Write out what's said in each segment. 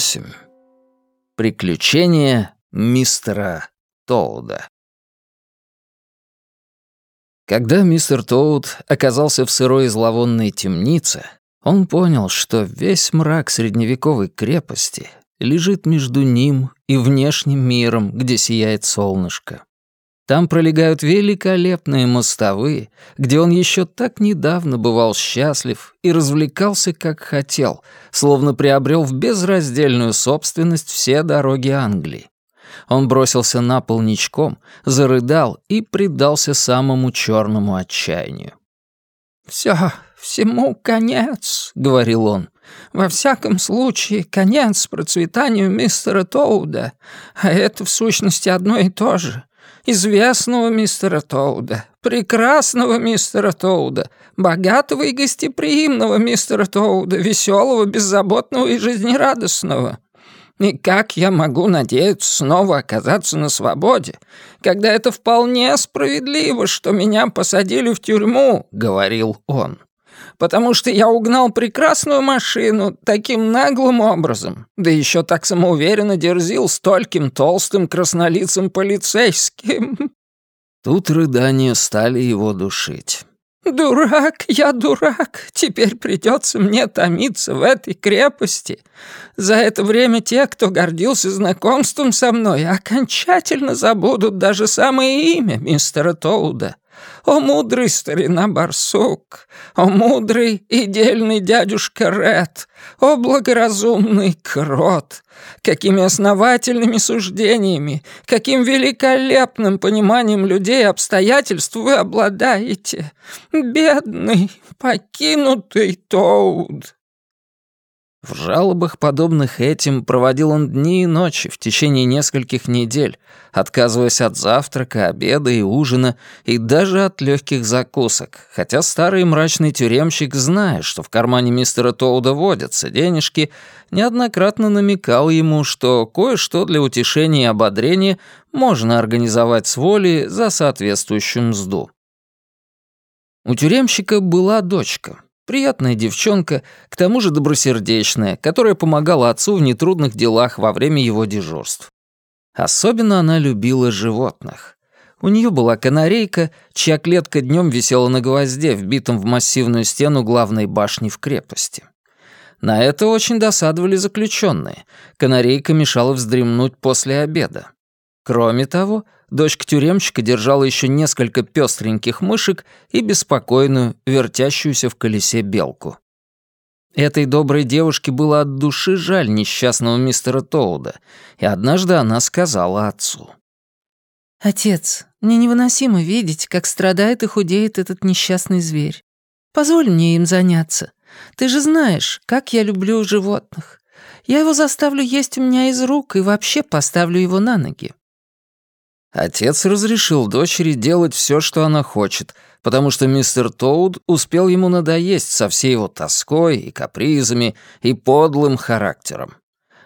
8. Приключения мистера Тоуда. Когда мистер Тоуд оказался в сырой и зловонной темнице, он понял, что весь мрак средневековой крепости лежит между ним и внешним миром, где сияет солнышко. Там пролегают великолепные мостовые, где он еще так недавно бывал счастлив и развлекался как хотел, словно приобрел в безраздельную собственность все дороги Англии. Он бросился на пол ничком, зарыдал и предался самому черному отчаянию. «Все, всему конец», — говорил он. «Во всяком случае, конец процветанию мистера Тоуда, а это в сущности одно и то же известного мистера Тоуда, прекрасного мистера Тоуда, богатого и гостеприимного мистера Тоуда, веселого, беззаботного и жизнерадостного. И как я могу надеяться снова оказаться на свободе, когда это вполне справедливо, что меня посадили в тюрьму, — говорил он потому что я угнал прекрасную машину таким наглым образом, да еще так самоуверенно дерзил стольким толстым краснолицым полицейским». Тут рыдания стали его душить. «Дурак, я дурак. Теперь придется мне томиться в этой крепости. За это время те, кто гордился знакомством со мной, окончательно забудут даже самое имя мистера Тоуда. О, мудрый старина барсук! О, мудрый и дельный дядюшка Ред! О, благоразумный крот! Какими основательными суждениями, каким великолепным пониманием людей и обстоятельств вы обладаете! Бедный, покинутый Тоуд!» В жалобах, подобных этим, проводил он дни и ночи в течение нескольких недель, отказываясь от завтрака, обеда и ужина, и даже от легких закусок, хотя старый мрачный тюремщик, зная, что в кармане мистера Тоуда водятся денежки, неоднократно намекал ему, что кое-что для утешения и ободрения можно организовать с воли за соответствующую мзду. У тюремщика была дочка — Приятная девчонка, к тому же добросердечная, которая помогала отцу в нетрудных делах во время его дежурств. Особенно она любила животных. У нее была канарейка, чья клетка днем висела на гвозде, вбитом в массивную стену главной башни в крепости. На это очень досадовали заключенные. Канарейка мешала вздремнуть после обеда. Кроме того, дочка тюремщика держала еще несколько пестреньких мышек и беспокойную, вертящуюся в колесе белку. Этой доброй девушке было от души жаль несчастного мистера Тоуда, и однажды она сказала отцу. «Отец, мне невыносимо видеть, как страдает и худеет этот несчастный зверь. Позволь мне им заняться. Ты же знаешь, как я люблю животных. Я его заставлю есть у меня из рук и вообще поставлю его на ноги. Отец разрешил дочери делать все, что она хочет, потому что мистер Тоуд успел ему надоесть со всей его тоской и капризами и подлым характером.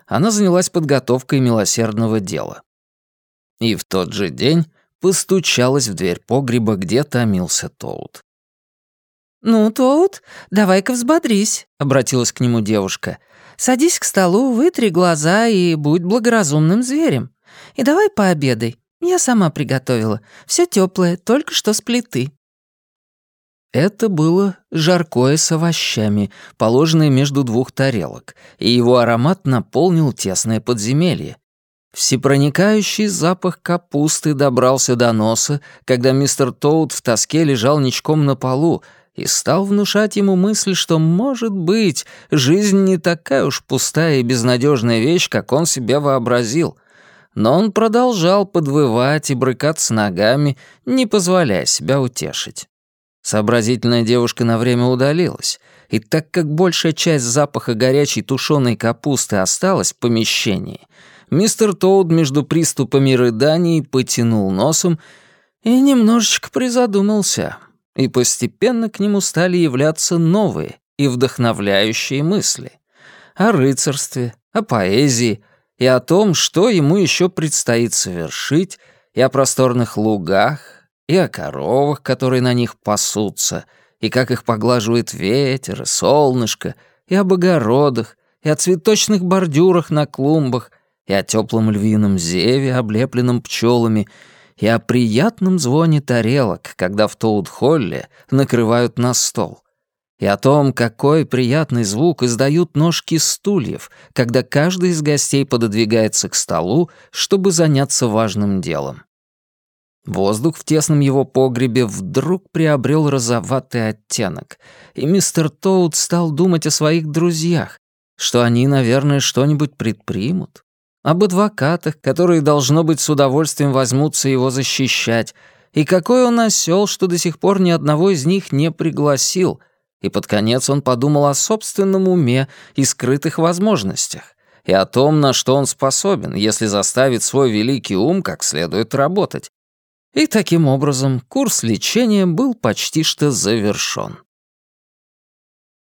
Она занялась подготовкой милосердного дела. И в тот же день постучалась в дверь погреба, где томился Тоуд. «Ну, Тоуд, давай-ка взбодрись», — обратилась к нему девушка. «Садись к столу, вытри глаза и будь благоразумным зверем. И давай пообедай. Я сама приготовила. Все теплое, только что с плиты». Это было жаркое с овощами, положенное между двух тарелок, и его аромат наполнил тесное подземелье. Всепроникающий запах капусты добрался до носа, когда мистер Тоут в тоске лежал ничком на полу и стал внушать ему мысль, что, может быть, жизнь не такая уж пустая и безнадежная вещь, как он себе вообразил — но он продолжал подвывать и брыкаться ногами, не позволяя себя утешить. Сообразительная девушка на время удалилась, и так как большая часть запаха горячей тушеной капусты осталась в помещении, мистер Тоуд между приступами рыданий потянул носом и немножечко призадумался, и постепенно к нему стали являться новые и вдохновляющие мысли о рыцарстве, о поэзии, и о том, что ему еще предстоит совершить, и о просторных лугах, и о коровах, которые на них пасутся, и как их поглаживает ветер и солнышко, и об огородах, и о цветочных бордюрах на клумбах, и о теплом львином зеве, облепленном пчелами, и о приятном звоне тарелок, когда в Тоуд-Холле накрывают на стол, и о том, какой приятный звук издают ножки стульев, когда каждый из гостей пододвигается к столу, чтобы заняться важным делом. Воздух в тесном его погребе вдруг приобрел розоватый оттенок, и мистер Тоуд стал думать о своих друзьях, что они, наверное, что-нибудь предпримут, об адвокатах, которые, должно быть, с удовольствием возьмутся его защищать, и какой он осел, что до сих пор ни одного из них не пригласил, и под конец он подумал о собственном уме и скрытых возможностях, и о том, на что он способен, если заставит свой великий ум как следует работать, и таким образом курс лечения был почти что завершён.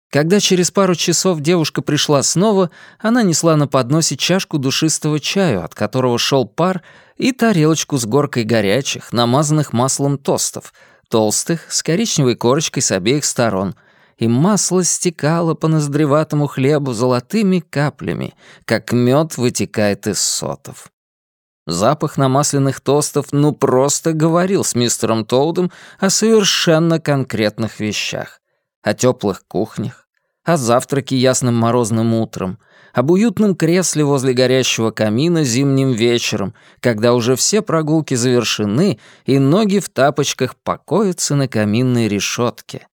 Когда через пару часов девушка пришла снова, она несла на подносе чашку душистого чаю, от которого шел пар, и тарелочку с горкой горячих, намазанных маслом тостов, толстых, с коричневой корочкой с обеих сторон, и масло стекало по ноздреватому хлебу золотыми каплями, как мед вытекает из сотов. Запах намасленных тостов ну просто говорил с мистером Тоудом о совершенно конкретных вещах. О теплых кухнях, о завтраке ясным морозным утром, об уютном кресле возле горящего камина зимним вечером, когда уже все прогулки завершены и ноги в тапочках покоятся на каминной решетке,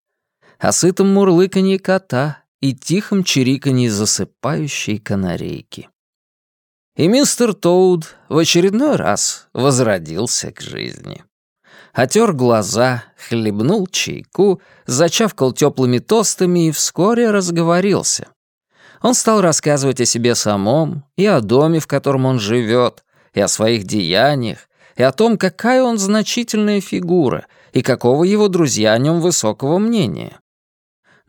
о сытом мурлыканье кота и тихом чириканье засыпающей канарейки. И мистер Тоуд в очередной раз возродился к жизни. Отер глаза, хлебнул чайку, зачавкал теплыми тостами и вскоре разговорился. Он стал рассказывать о себе самом, и о доме, в котором он живет, и о своих деяниях, и о том, какая он значительная фигура, и какого его друзья о нем высокого мнения.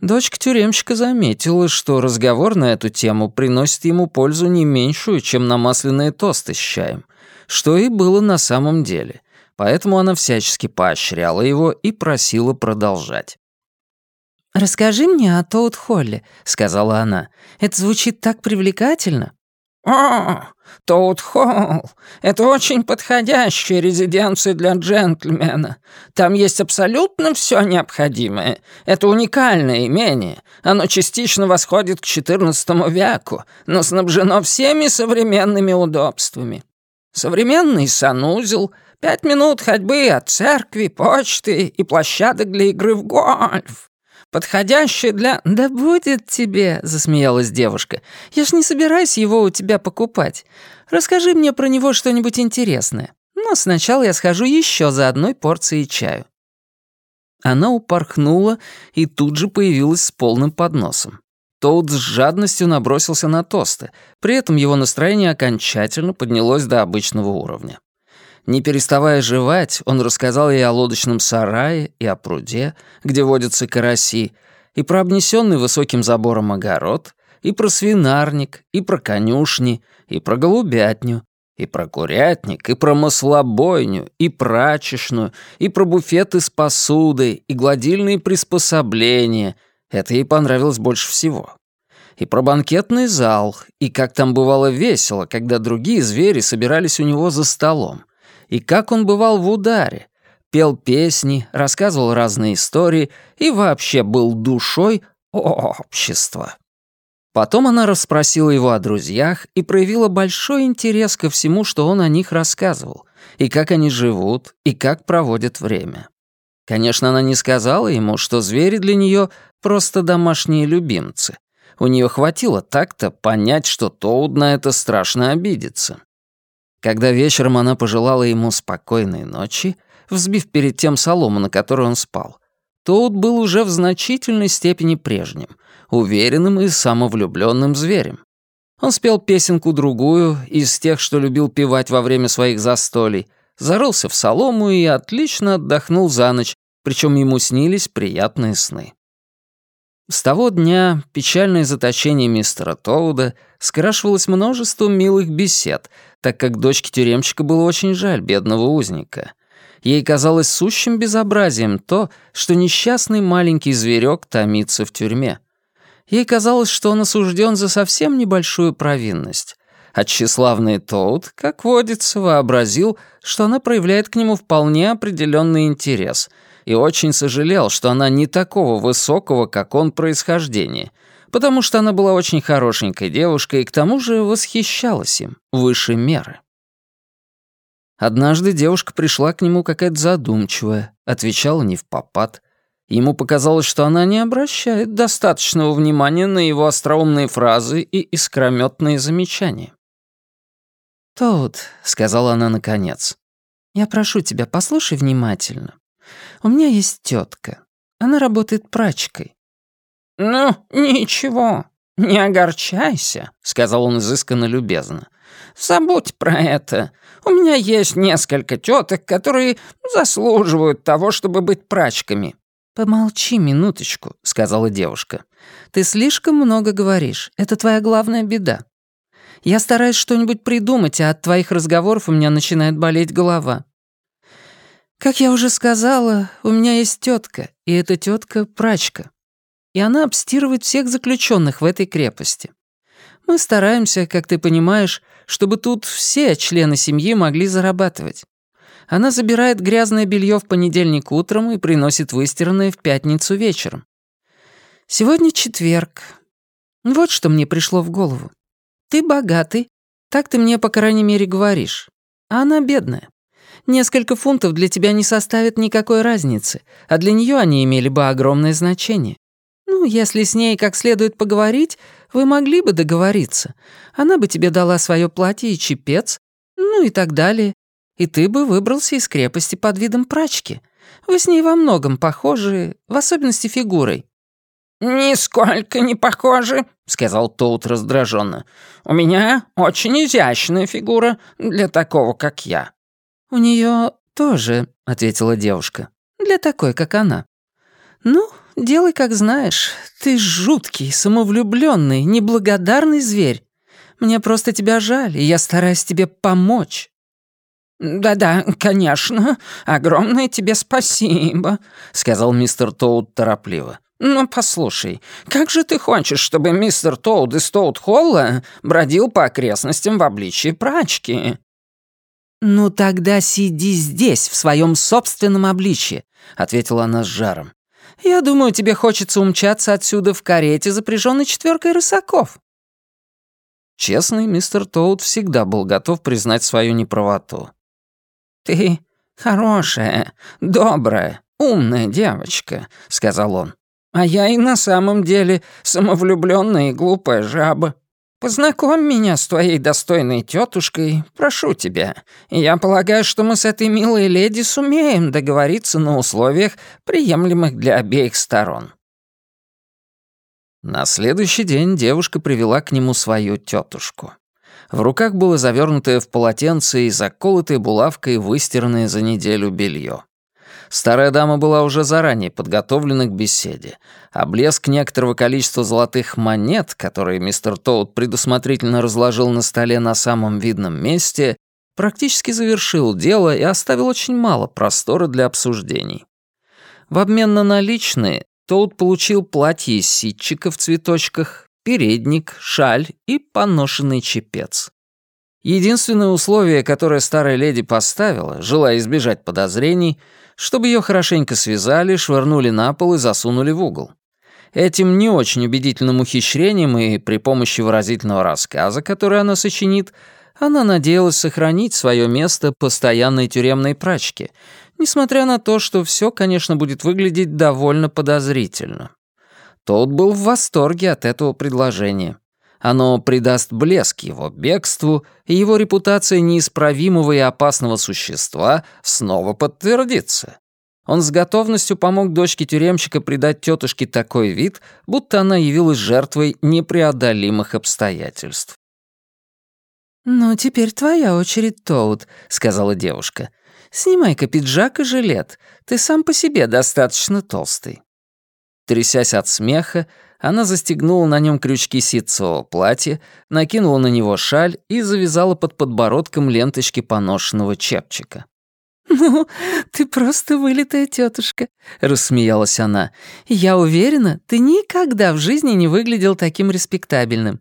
Дочка тюремщика заметила, что разговор на эту тему приносит ему пользу не меньшую, чем намасленные тосты с чаем, что и было на самом деле, поэтому она всячески поощряла его и просила продолжать. «Расскажи мне о Тоут Холле», — сказала она. «Это звучит так привлекательно». «О, Тоут-Холл — это очень подходящая резиденция для джентльмена. Там есть абсолютно все необходимое. Это уникальное имение. Оно частично восходит к XIV веку, но снабжено всеми современными удобствами. Современный санузел, пять минут ходьбы от церкви, почты и площадок для игры в гольф подходящее для...» «Да будет тебе», — засмеялась девушка. «Я ж не собираюсь его у тебя покупать. Расскажи мне про него что-нибудь интересное. Но сначала я схожу еще за одной порцией чаю». Она упорхнула и тут же появилась с полным подносом. Тоуд с жадностью набросился на тосты, при этом его настроение окончательно поднялось до обычного уровня. Не переставая жевать, он рассказал ей о лодочном сарае и о пруде, где водятся караси, и про обнесенный высоким забором огород, и про свинарник, и про конюшни, и про голубятню, и про курятник, и про маслобойню, и прачечную, и про буфеты с посудой, и гладильные приспособления. Это ей понравилось больше всего. И про банкетный зал, и как там бывало весело, когда другие звери собирались у него за столом и как он бывал в ударе. Пел песни, рассказывал разные истории и вообще был душой общества. Потом она расспросила его о друзьях и проявила большой интерес ко всему, что он о них рассказывал, и как они живут, и как проводят время. Конечно, она не сказала ему, что звери для нее просто домашние любимцы. У нее хватило так-то понять, что Тоуд на это страшно обидится. Когда вечером она пожелала ему спокойной ночи, взбив перед тем солому, на которой он спал, Тоут был уже в значительной степени прежним, уверенным и самовлюбленным зверем. Он спел песенку-другую из тех, что любил певать во время своих застолий, зарылся в солому и отлично отдохнул за ночь, причем ему снились приятные сны. С того дня печальное заточение мистера Тоуда скрашивалось множеством милых бесед, так как дочке тюремщика было очень жаль бедного узника. Ей казалось сущим безобразием то, что несчастный маленький зверек томится в тюрьме. Ей казалось, что он осужден за совсем небольшую провинность. А тщеславный Тоут, как водится, вообразил, что она проявляет к нему вполне определенный интерес и очень сожалел, что она не такого высокого, как он, происхождения, потому что она была очень хорошенькой девушкой и к тому же восхищалась им выше меры. Однажды девушка пришла к нему какая-то задумчивая, отвечала не в попад. Ему показалось, что она не обращает достаточного внимания на его остроумные фразы и искрометные замечания. «Тоут», — сказала она наконец, — «я прошу тебя, послушай внимательно. У меня есть тетка. Она работает прачкой». «Ну, ничего, не огорчайся», — сказал он изысканно любезно. «Забудь про это. У меня есть несколько теток, которые заслуживают того, чтобы быть прачками». «Помолчи минуточку», — сказала девушка. «Ты слишком много говоришь. Это твоя главная беда. Я стараюсь что-нибудь придумать, а от твоих разговоров у меня начинает болеть голова. Как я уже сказала, у меня есть тетка, и эта тетка прачка. И она обстирывает всех заключенных в этой крепости. Мы стараемся, как ты понимаешь, чтобы тут все члены семьи могли зарабатывать. Она забирает грязное белье в понедельник утром и приносит выстиранное в пятницу вечером. Сегодня четверг. Вот что мне пришло в голову. Ты богатый, так ты мне, по крайней мере, говоришь. А она бедная. Несколько фунтов для тебя не составит никакой разницы, а для нее они имели бы огромное значение. Ну, если с ней как следует поговорить, вы могли бы договориться. Она бы тебе дала свое платье и чепец, ну и так далее. И ты бы выбрался из крепости под видом прачки. Вы с ней во многом похожи, в особенности фигурой. «Нисколько не похожи», — сказал Тоут раздраженно. «У меня очень изящная фигура для такого, как я». «У нее тоже», — ответила девушка. «Для такой, как она». «Ну, делай, как знаешь. Ты жуткий, самовлюбленный, неблагодарный зверь. Мне просто тебя жаль, и я стараюсь тебе помочь». «Да-да, конечно. Огромное тебе спасибо», — сказал мистер Тоут торопливо. «Ну, послушай, как же ты хочешь, чтобы мистер Тоуд из Тоуд-Холла бродил по окрестностям в обличии прачки?» «Ну тогда сиди здесь, в своем собственном обличье», — ответила она с жаром. «Я думаю, тебе хочется умчаться отсюда в карете, запряженной четверкой рысаков». Честный мистер Тоуд всегда был готов признать свою неправоту. «Ты хорошая, добрая, умная девочка», — сказал он. А я и на самом деле самовлюбленная и глупая жаба. Познакомь меня с твоей достойной тетушкой, прошу тебя. Я полагаю, что мы с этой милой леди сумеем договориться на условиях, приемлемых для обеих сторон». На следующий день девушка привела к нему свою тетушку. В руках было завернутое в полотенце и заколотое булавкой выстиранное за неделю белье. Старая дама была уже заранее подготовлена к беседе, а блеск некоторого количества золотых монет, которые мистер Тоут предусмотрительно разложил на столе на самом видном месте, практически завершил дело и оставил очень мало простора для обсуждений. В обмен на наличные Тоут получил платье из ситчика в цветочках, передник, шаль и поношенный чепец. Единственное условие, которое старая леди поставила, желая избежать подозрений — чтобы ее хорошенько связали, швырнули на пол и засунули в угол. Этим не очень убедительным ухищрением и при помощи выразительного рассказа, который она сочинит, она надеялась сохранить свое место постоянной тюремной прачки, несмотря на то, что все, конечно, будет выглядеть довольно подозрительно. Тот был в восторге от этого предложения. Оно придаст блеск его бегству, и его репутация неисправимого и опасного существа снова подтвердится. Он с готовностью помог дочке тюремщика придать тетушке такой вид, будто она явилась жертвой непреодолимых обстоятельств. «Ну, теперь твоя очередь, Тоут», — сказала девушка. «Снимай-ка пиджак и жилет. Ты сам по себе достаточно толстый». Трясясь от смеха, она застегнула на нем крючки ситцевого платья, накинула на него шаль и завязала под подбородком ленточки поношенного чепчика. «Ну, ты просто вылитая тетушка», — рассмеялась она. «Я уверена, ты никогда в жизни не выглядел таким респектабельным.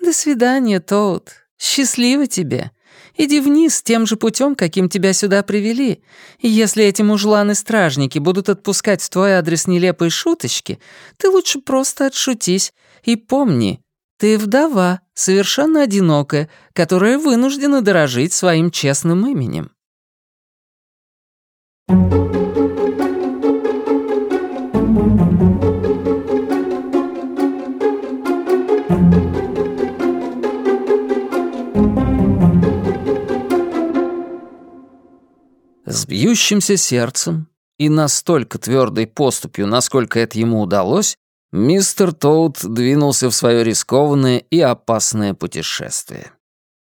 До свидания, Тоут. Счастливо тебе. Иди вниз тем же путем, каким тебя сюда привели. И если эти мужланы-стражники будут отпускать в твой адрес нелепые шуточки, ты лучше просто отшутись. И помни, ты вдова, совершенно одинокая, которая вынуждена дорожить своим честным именем». С бьющимся сердцем и настолько твердой поступью, насколько это ему удалось, мистер Тоут двинулся в свое рискованное и опасное путешествие.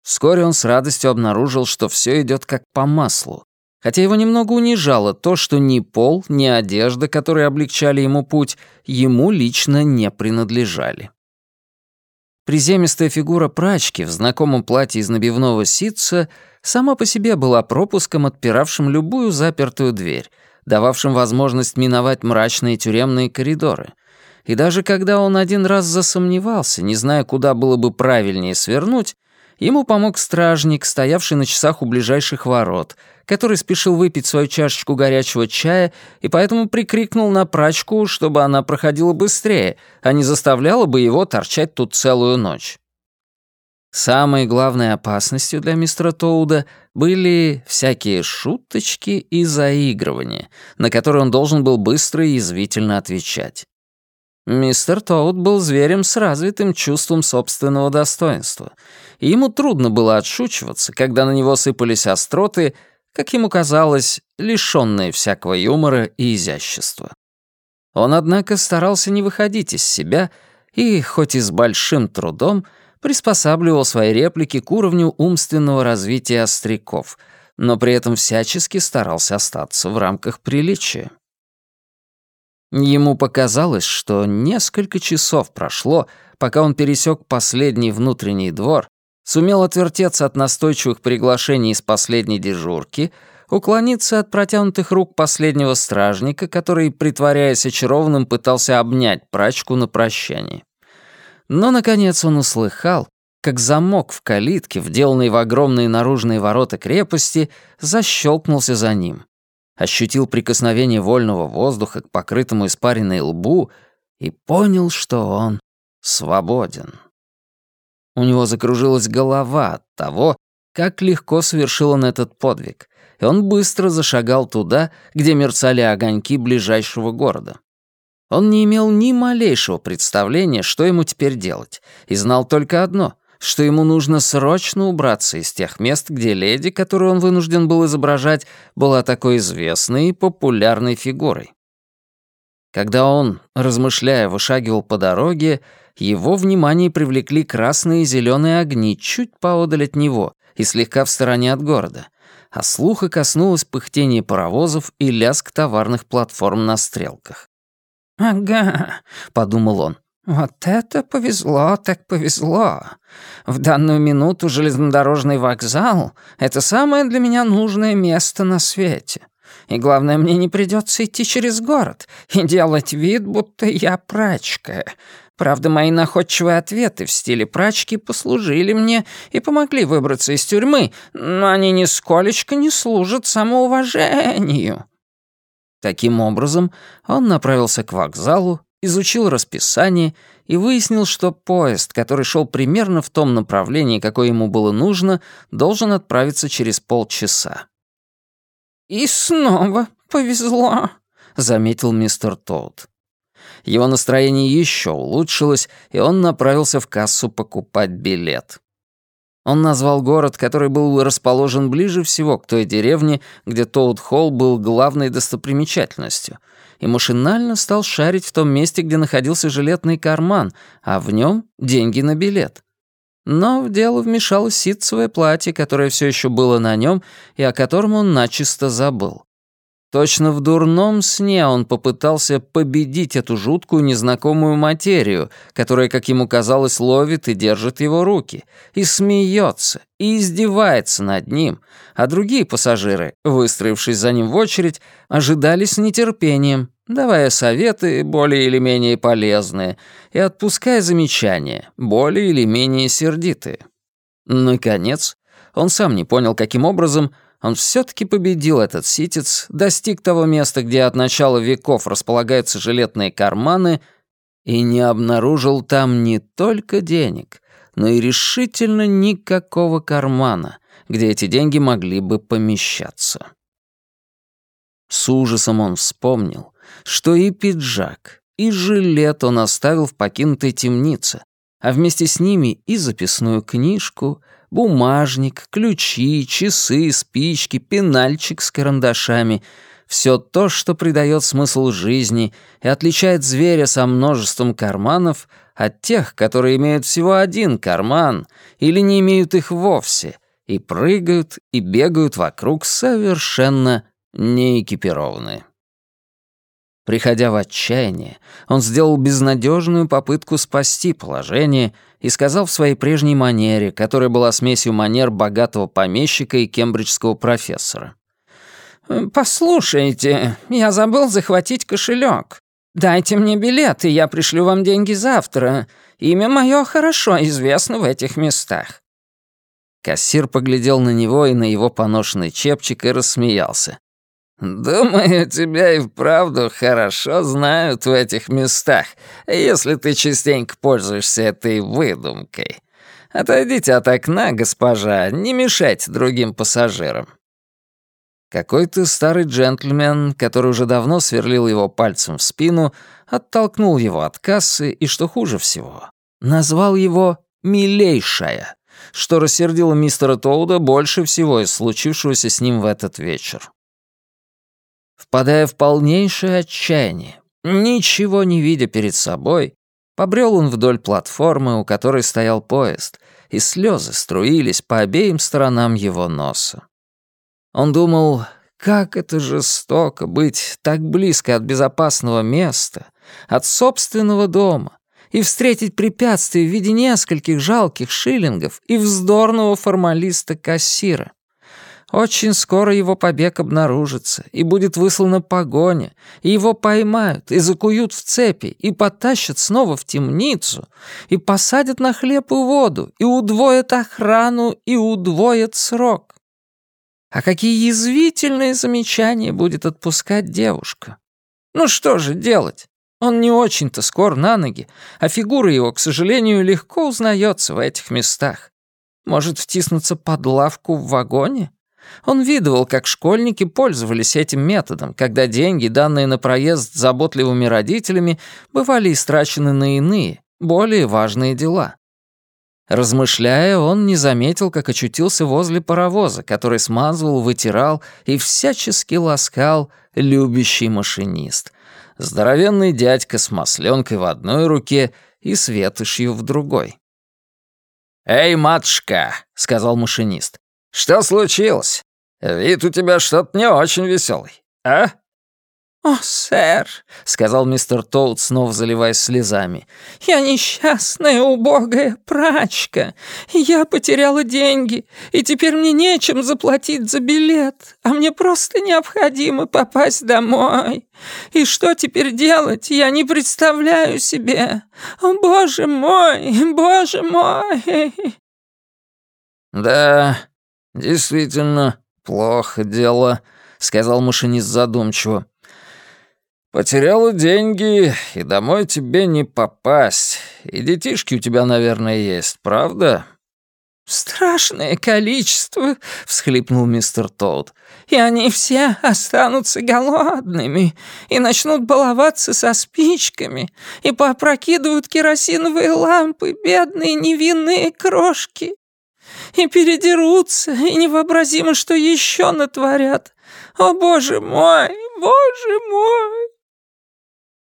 Вскоре он с радостью обнаружил, что все идет как по маслу, хотя его немного унижало то, что ни пол, ни одежда, которые облегчали ему путь, ему лично не принадлежали. Приземистая фигура прачки в знакомом платье из набивного ситца сама по себе была пропуском, отпиравшим любую запертую дверь, дававшим возможность миновать мрачные тюремные коридоры. И даже когда он один раз засомневался, не зная, куда было бы правильнее свернуть, Ему помог стражник, стоявший на часах у ближайших ворот, который спешил выпить свою чашечку горячего чая и поэтому прикрикнул на прачку, чтобы она проходила быстрее, а не заставляла бы его торчать тут целую ночь. Самой главной опасностью для мистера Тоуда были всякие шуточки и заигрывания, на которые он должен был быстро и язвительно отвечать. Мистер Тоуд был зверем с развитым чувством собственного достоинства, и ему трудно было отшучиваться, когда на него сыпались остроты, как ему казалось, лишённые всякого юмора и изящества. Он, однако, старался не выходить из себя и, хоть и с большим трудом, приспосабливал свои реплики к уровню умственного развития остряков, но при этом всячески старался остаться в рамках приличия. Ему показалось, что несколько часов прошло, пока он пересек последний внутренний двор, сумел отвертеться от настойчивых приглашений из последней дежурки, уклониться от протянутых рук последнего стражника, который, притворяясь очарованным, пытался обнять прачку на прощание. Но, наконец, он услыхал, как замок в калитке, вделанный в огромные наружные ворота крепости, защелкнулся за ним ощутил прикосновение вольного воздуха к покрытому испаренной лбу и понял, что он свободен. У него закружилась голова от того, как легко совершил он этот подвиг, и он быстро зашагал туда, где мерцали огоньки ближайшего города. Он не имел ни малейшего представления, что ему теперь делать, и знал только одно что ему нужно срочно убраться из тех мест, где леди, которую он вынужден был изображать, была такой известной и популярной фигурой. Когда он, размышляя, вышагивал по дороге, его внимание привлекли красные и зеленые огни чуть поодаль от него и слегка в стороне от города, а слуха коснулось пыхтение паровозов и лязг товарных платформ на стрелках. «Ага», — подумал он, «Вот это повезло, так повезло. В данную минуту железнодорожный вокзал — это самое для меня нужное место на свете. И главное, мне не придется идти через город и делать вид, будто я прачка. Правда, мои находчивые ответы в стиле прачки послужили мне и помогли выбраться из тюрьмы, но они нисколечко не служат самоуважению». Таким образом, он направился к вокзалу изучил расписание и выяснил, что поезд, который шел примерно в том направлении, какое ему было нужно, должен отправиться через полчаса. «И снова повезло», — заметил мистер Тоут. Его настроение еще улучшилось, и он направился в кассу покупать билет. Он назвал город, который был расположен ближе всего к той деревне, где Тоут-Холл был главной достопримечательностью — и машинально стал шарить в том месте, где находился жилетный карман, а в нем деньги на билет. Но в дело вмешалось ситцевое платье, которое все еще было на нем и о котором он начисто забыл. Точно в дурном сне он попытался победить эту жуткую незнакомую материю, которая, как ему казалось, ловит и держит его руки, и смеется, и издевается над ним, а другие пассажиры, выстроившись за ним в очередь, ожидали с нетерпением, давая советы более или менее полезные и отпуская замечания, более или менее сердитые. Наконец, он сам не понял, каким образом он все-таки победил этот ситец, достиг того места, где от начала веков располагаются жилетные карманы, и не обнаружил там не только денег, но и решительно никакого кармана, где эти деньги могли бы помещаться. С ужасом он вспомнил, что и пиджак, и жилет он оставил в покинутой темнице, а вместе с ними и записную книжку, бумажник, ключи, часы, спички, пенальчик с карандашами — все то, что придает смысл жизни и отличает зверя со множеством карманов от тех, которые имеют всего один карман или не имеют их вовсе и прыгают и бегают вокруг совершенно неэкипированные. Приходя в отчаяние, он сделал безнадежную попытку спасти положение и сказал в своей прежней манере, которая была смесью манер богатого помещика и кембриджского профессора. «Послушайте, я забыл захватить кошелек. Дайте мне билет, и я пришлю вам деньги завтра. Имя мое хорошо известно в этих местах». Кассир поглядел на него и на его поношенный чепчик и рассмеялся. «Думаю, тебя и вправду хорошо знают в этих местах, если ты частенько пользуешься этой выдумкой. Отойдите от окна, госпожа, не мешайте другим пассажирам». Какой-то старый джентльмен, который уже давно сверлил его пальцем в спину, оттолкнул его от кассы и, что хуже всего, назвал его «милейшая», что рассердило мистера Тоуда больше всего из случившегося с ним в этот вечер. Впадая в полнейшее отчаяние, ничего не видя перед собой, побрел он вдоль платформы, у которой стоял поезд, и слезы струились по обеим сторонам его носа. Он думал, как это жестоко быть так близко от безопасного места, от собственного дома, и встретить препятствие в виде нескольких жалких шиллингов и вздорного формалиста-кассира. Очень скоро его побег обнаружится, и будет выслана погоня, и его поймают, и закуют в цепи, и потащат снова в темницу, и посадят на хлеб и воду, и удвоят охрану, и удвоят срок. А какие язвительные замечания будет отпускать девушка? Ну что же делать? Он не очень-то скор на ноги, а фигура его, к сожалению, легко узнается в этих местах. Может втиснуться под лавку в вагоне? Он видывал, как школьники пользовались этим методом, когда деньги, данные на проезд заботливыми родителями, бывали истрачены на иные, более важные дела. Размышляя, он не заметил, как очутился возле паровоза, который смазывал, вытирал и всячески ласкал любящий машинист. Здоровенный дядька с масленкой в одной руке и светошью в другой. «Эй, матушка!» — сказал машинист. «Что случилось? Вид у тебя что-то не очень веселый, а?» «О, сэр», — сказал мистер Тоут, снова заливаясь слезами, — «я несчастная убогая прачка. Я потеряла деньги, и теперь мне нечем заплатить за билет, а мне просто необходимо попасть домой. И что теперь делать, я не представляю себе. О, боже мой, боже мой!» «Да, действительно, плохо дело», — сказал машинист задумчиво. Потеряла деньги, и домой тебе не попасть. И детишки у тебя, наверное, есть, правда?» «Страшное количество», — всхлипнул мистер Толд. «И они все останутся голодными, и начнут баловаться со спичками, и попрокидывают керосиновые лампы, бедные невинные крошки, и передерутся, и невообразимо, что еще натворят. О, боже мой, боже мой!»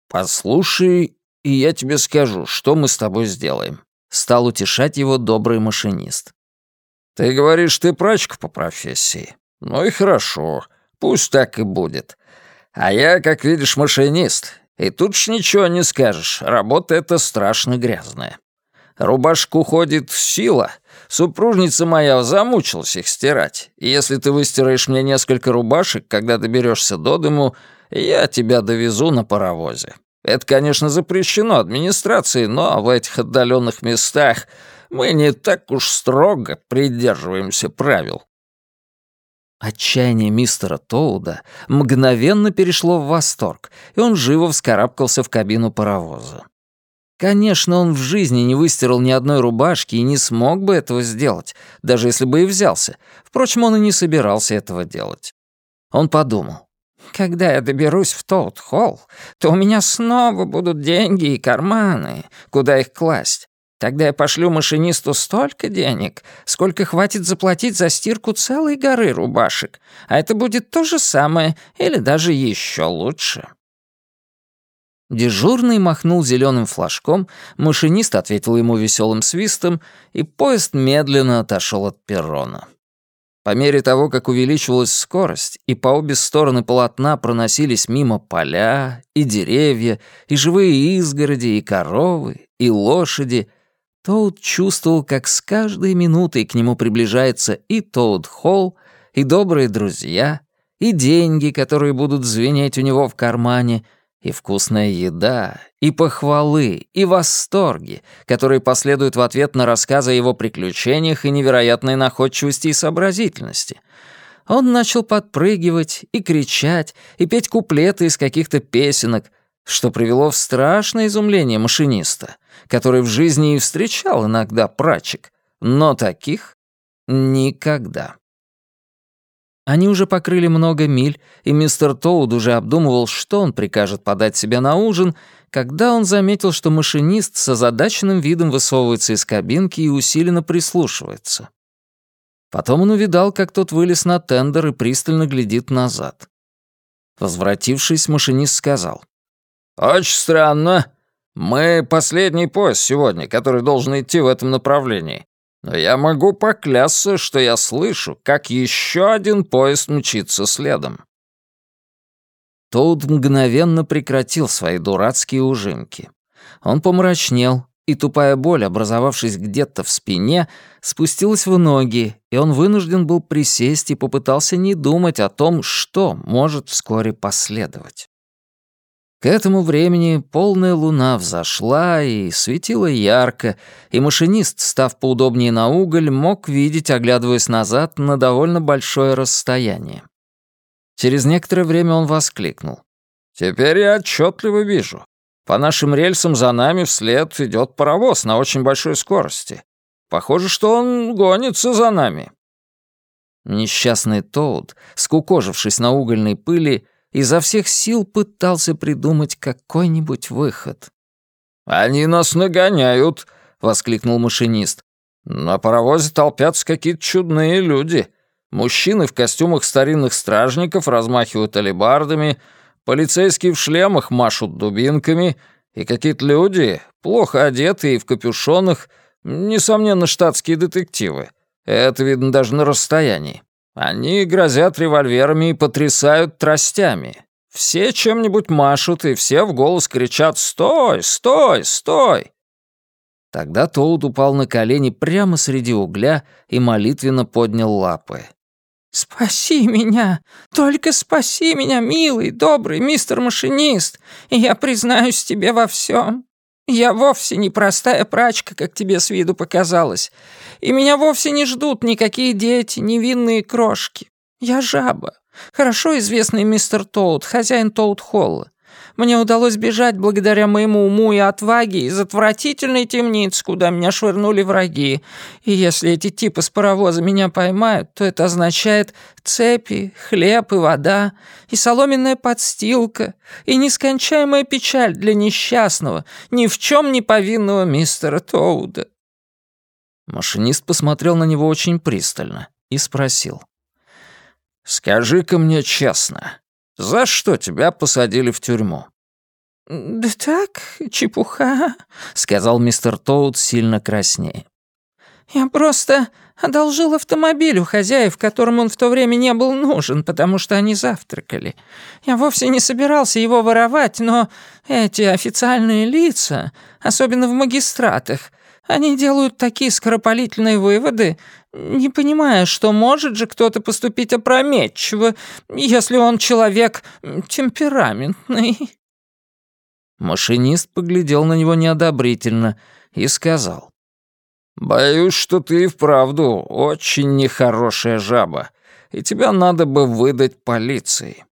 «Послушай, и я тебе скажу, что мы с тобой сделаем», — стал утешать его добрый машинист. «Ты говоришь, ты прачка по профессии. Ну и хорошо. пусть так и будет. А я, как видишь, машинист, и тут ж ничего не скажешь, работа эта страшно грязная. Рубашку ходит сила. Супружница моя замучилась их стирать. И если ты выстираешь мне несколько рубашек, когда доберешься до дому, я тебя довезу на паровозе. Это, конечно, запрещено администрацией, но в этих отдаленных местах мы не так уж строго придерживаемся правил. Отчаяние мистера Тоуда мгновенно перешло в восторг, и он живо вскарабкался в кабину паровоза. Конечно, он в жизни не выстирал ни одной рубашки и не смог бы этого сделать, даже если бы и взялся. Впрочем, он и не собирался этого делать. Он подумал. «Когда я доберусь в Тоут-Холл, то у меня снова будут деньги и карманы, куда их класть. Тогда я пошлю машинисту столько денег, сколько хватит заплатить за стирку целой горы рубашек. А это будет то же самое или даже еще лучше». Дежурный махнул зеленым флажком, машинист ответил ему веселым свистом, и поезд медленно отошел от перрона. По мере того, как увеличивалась скорость, и по обе стороны полотна проносились мимо поля, и деревья, и живые изгороди, и коровы, и лошади, Тоуд чувствовал, как с каждой минутой к нему приближается и Тоуд Холл, и добрые друзья, и деньги, которые будут звенеть у него в кармане — и вкусная еда, и похвалы, и восторги, которые последуют в ответ на рассказы о его приключениях и невероятной находчивости и сообразительности. Он начал подпрыгивать и кричать, и петь куплеты из каких-то песенок, что привело в страшное изумление машиниста, который в жизни и встречал иногда прачек, но таких никогда. Они уже покрыли много миль, и мистер Тоуд уже обдумывал, что он прикажет подать себе на ужин, когда он заметил, что машинист с озадаченным видом высовывается из кабинки и усиленно прислушивается. Потом он увидал, как тот вылез на тендер и пристально глядит назад. Возвратившись, машинист сказал. «Очень странно. Мы последний поезд сегодня, который должен идти в этом направлении. Но я могу поклясться, что я слышу, как еще один поезд мчится следом. Тоуд мгновенно прекратил свои дурацкие ужимки. Он помрачнел, и тупая боль, образовавшись где-то в спине, спустилась в ноги, и он вынужден был присесть и попытался не думать о том, что может вскоре последовать. К этому времени полная луна взошла и светила ярко, и машинист, став поудобнее на уголь, мог видеть, оглядываясь назад, на довольно большое расстояние. Через некоторое время он воскликнул. «Теперь я отчетливо вижу. По нашим рельсам за нами вслед идет паровоз на очень большой скорости. Похоже, что он гонится за нами». Несчастный Тоуд, скукожившись на угольной пыли, изо всех сил пытался придумать какой-нибудь выход. «Они нас нагоняют!» — воскликнул машинист. «На паровозе толпятся какие-то чудные люди. Мужчины в костюмах старинных стражников размахивают алебардами, полицейские в шлемах машут дубинками, и какие-то люди, плохо одетые и в капюшонах, несомненно, штатские детективы. Это видно даже на расстоянии. Они грозят револьверами и потрясают тростями. Все чем-нибудь машут, и все в голос кричат «Стой! Стой! Стой!» Тогда Тоуд упал на колени прямо среди угля и молитвенно поднял лапы. «Спаси меня! Только спаси меня, милый, добрый мистер машинист, и я признаюсь тебе во всем. Я вовсе не простая прачка, как тебе с виду показалось. И меня вовсе не ждут никакие дети, невинные крошки. Я жаба. Хорошо известный мистер Тоут, хозяин Тоут-Холла. Мне удалось бежать благодаря моему уму и отваге из отвратительной темницы, куда меня швырнули враги. И если эти типы с паровоза меня поймают, то это означает цепи, хлеб и вода, и соломенная подстилка, и нескончаемая печаль для несчастного, ни в чем не повинного мистера Тоуда». Машинист посмотрел на него очень пристально и спросил. «Скажи-ка мне честно, за что тебя посадили в тюрьму?» «Да так, чепуха», — сказал мистер Тоут сильно краснее. Я просто одолжил автомобиль у хозяев, которым он в то время не был нужен, потому что они завтракали. Я вовсе не собирался его воровать, но эти официальные лица, особенно в магистратах, они делают такие скоропалительные выводы, не понимая, что может же кто-то поступить опрометчиво, если он человек темпераментный». Машинист поглядел на него неодобрительно и сказал. «Боюсь, что ты и вправду очень нехорошая жаба, и тебя надо бы выдать полиции.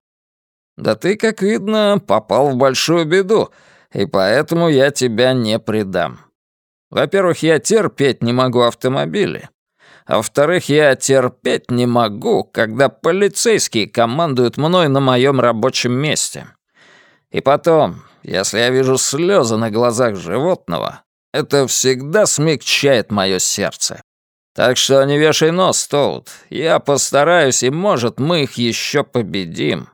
Да ты, как видно, попал в большую беду, и поэтому я тебя не предам. Во-первых, я терпеть не могу автомобили, а во-вторых, я терпеть не могу, когда полицейские командуют мной на моем рабочем месте. И потом, если я вижу слезы на глазах животного, это всегда смягчает мое сердце. Так что не вешай нос, Тоут. Я постараюсь, и, может, мы их еще победим».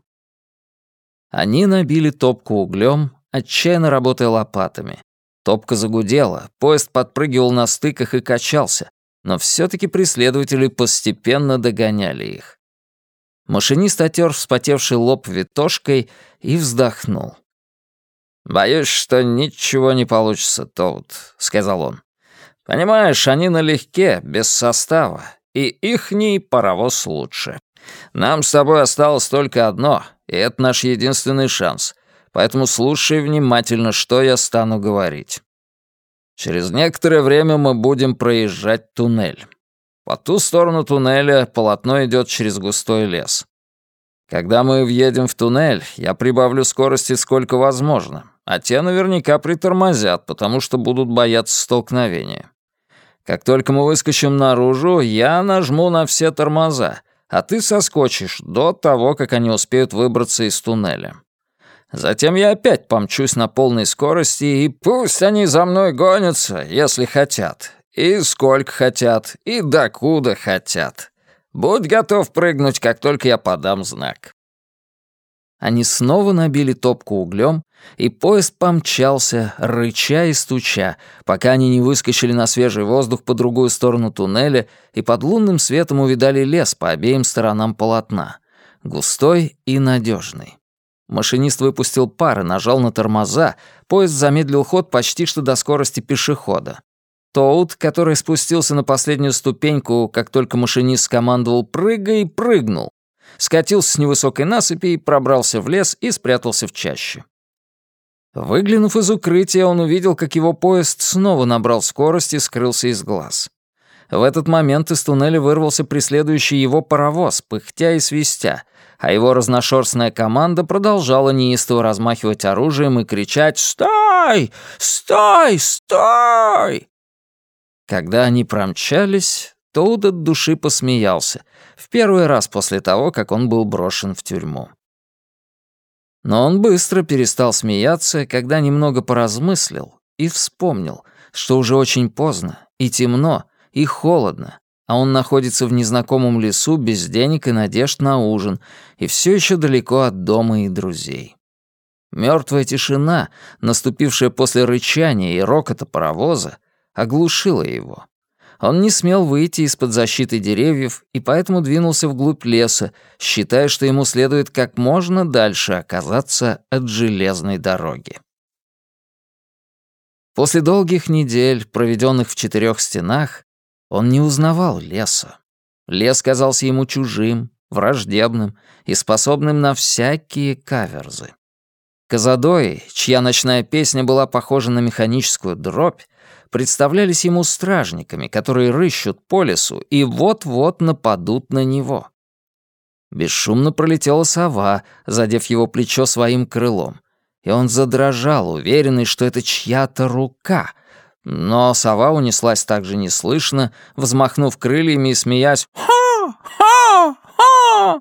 Они набили топку углем, отчаянно работая лопатами. Топка загудела, поезд подпрыгивал на стыках и качался, но все таки преследователи постепенно догоняли их. Машинист отер вспотевший лоб витошкой и вздохнул. «Боюсь, что ничего не получится, Тоут», — сказал он. «Понимаешь, они налегке, без состава, и ихний паровоз лучше. Нам с тобой осталось только одно, и это наш единственный шанс, поэтому слушай внимательно, что я стану говорить. Через некоторое время мы будем проезжать туннель. По ту сторону туннеля полотно идет через густой лес. Когда мы въедем в туннель, я прибавлю скорости сколько возможно, а те наверняка притормозят, потому что будут бояться столкновения. Как только мы выскочим наружу, я нажму на все тормоза, а ты соскочишь до того, как они успеют выбраться из туннеля. Затем я опять помчусь на полной скорости, и пусть они за мной гонятся, если хотят. И сколько хотят, и докуда хотят. Будь готов прыгнуть, как только я подам знак. Они снова набили топку углем, и поезд помчался, рыча и стуча, пока они не выскочили на свежий воздух по другую сторону туннеля и под лунным светом увидали лес по обеим сторонам полотна, густой и надежный. Машинист выпустил пар и нажал на тормоза, поезд замедлил ход почти что до скорости пешехода. Тоут, который спустился на последнюю ступеньку, как только машинист скомандовал «прыгай», прыгнул. Скатился с невысокой насыпи, пробрался в лес и спрятался в чаще. Выглянув из укрытия, он увидел, как его поезд снова набрал скорость и скрылся из глаз. В этот момент из туннеля вырвался преследующий его паровоз, пыхтя и свистя, а его разношерстная команда продолжала неистово размахивать оружием и кричать «Стой! Стой! Стой!». Когда они промчались, Тоуд от души посмеялся, в первый раз после того, как он был брошен в тюрьму. Но он быстро перестал смеяться, когда немного поразмыслил и вспомнил, что уже очень поздно, и темно, и холодно, а он находится в незнакомом лесу без денег и надежд на ужин, и все еще далеко от дома и друзей. Мертвая тишина, наступившая после рычания и рокота паровоза, оглушила его. Он не смел выйти из-под защиты деревьев и поэтому двинулся вглубь леса, считая, что ему следует как можно дальше оказаться от железной дороги. После долгих недель, проведенных в четырех стенах, он не узнавал леса. Лес казался ему чужим, враждебным и способным на всякие каверзы. Казадои, чья ночная песня была похожа на механическую дробь, представлялись ему стражниками, которые рыщут по лесу и вот-вот нападут на него. Бесшумно пролетела сова, задев его плечо своим крылом, и он задрожал, уверенный, что это чья-то рука — но сова унеслась так же неслышно, взмахнув крыльями и смеясь «Ха! Ха! Ха!»,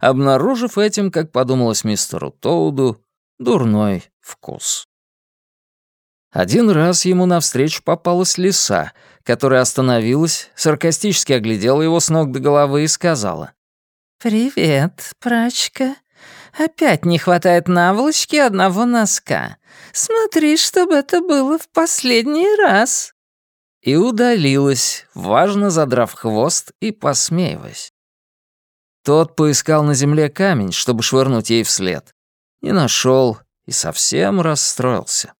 обнаружив этим, как подумалось мистеру Тоуду, дурной вкус. Один раз ему навстречу попалась лиса, которая остановилась, саркастически оглядела его с ног до головы и сказала. «Привет, прачка. Опять не хватает наволочки одного носка. Смотри, чтобы это было в последний раз». и удалилась, важно задрав хвост и посмеиваясь. Тот поискал на земле камень, чтобы швырнуть ей вслед. Не нашел и совсем расстроился.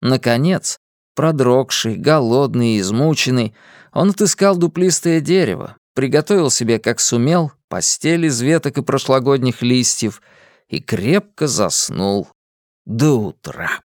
Наконец, продрогший, голодный и измученный, он отыскал дуплистое дерево, приготовил себе, как сумел, постель из веток и прошлогодних листьев и крепко заснул до утра.